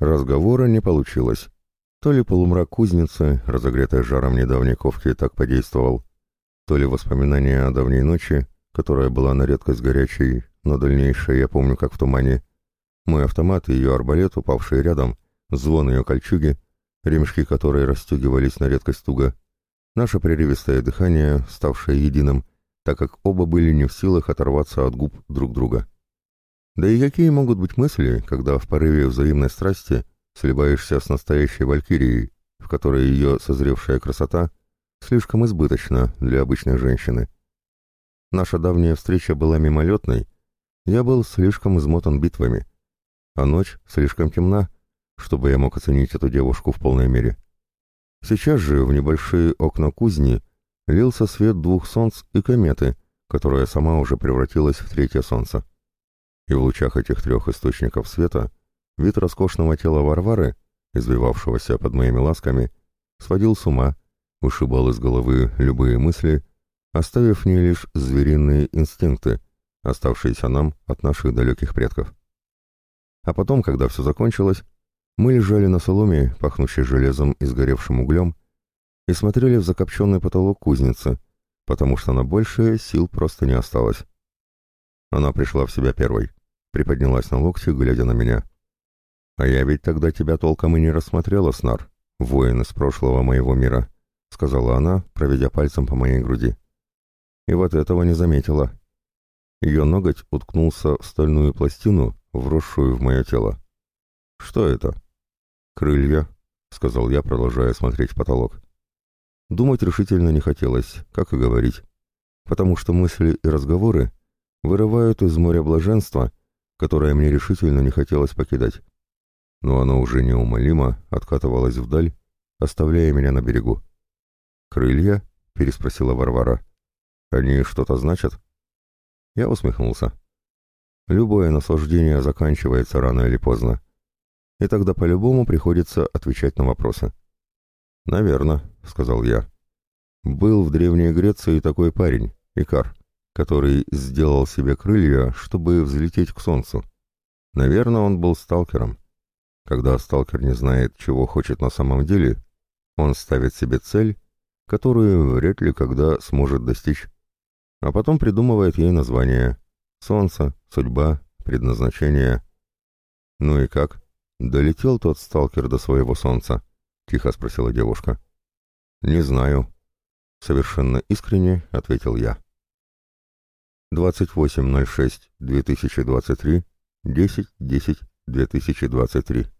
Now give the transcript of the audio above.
Разговора не получилось. То ли полумрак кузницы, разогретая жаром недавней ковки, так подействовал, то ли воспоминания о давней ночи, которая была на редкость горячей, но дальнейшее я помню как в тумане. Мой автомат и ее арбалет, упавшие рядом, звон ее кольчуги, ремешки которой расстегивались на редкость туго, наше прерывистое дыхание, ставшее единым, так как оба были не в силах оторваться от губ друг друга. Да и какие могут быть мысли, когда в порыве взаимной страсти сливаешься с настоящей валькирией, в которой ее созревшая красота слишком избыточна для обычной женщины. Наша давняя встреча была мимолетной, я был слишком измотан битвами, а ночь слишком темна, чтобы я мог оценить эту девушку в полной мере. Сейчас же в небольшие окна кузни лился свет двух солнц и кометы, которая сама уже превратилась в третье солнце. И в лучах этих трех источников света Вид роскошного тела Варвары, извивавшегося под моими ласками, сводил с ума, вышибал из головы любые мысли, оставив в ней лишь звериные инстинкты, оставшиеся нам от наших далеких предков. А потом, когда все закончилось, мы лежали на соломе, пахнущей железом и сгоревшим углем, и смотрели в закопченный потолок кузницы, потому что на большее сил просто не осталось. Она пришла в себя первой, приподнялась на локти, глядя на меня. «А я ведь тогда тебя толком и не рассмотрела, Снар, воин из прошлого моего мира», — сказала она, проведя пальцем по моей груди. И вот этого не заметила. Ее ноготь уткнулся в стальную пластину, вросшую в мое тело. «Что это?» «Крылья», — сказал я, продолжая смотреть в потолок. Думать решительно не хотелось, как и говорить, потому что мысли и разговоры вырывают из моря блаженства, которое мне решительно не хотелось покидать но оно уже неумолимо откатывалось вдаль, оставляя меня на берегу. «Крылья?» — переспросила Варвара. «Они что-то значат?» Я усмехнулся. Любое наслаждение заканчивается рано или поздно. И тогда по-любому приходится отвечать на вопросы. «Наверно», — сказал я. «Был в Древней Греции такой парень, Икар, который сделал себе крылья, чтобы взлететь к солнцу. Наверное, он был сталкером. Когда сталкер не знает, чего хочет на самом деле, он ставит себе цель, которую вряд ли когда сможет достичь, а потом придумывает ей название «Солнце», «Судьба», «Предназначение». «Ну и как? Долетел тот сталкер до своего солнца?» — тихо спросила девушка. «Не знаю», — совершенно искренне ответил я. 28.06.2023, 10.10.2023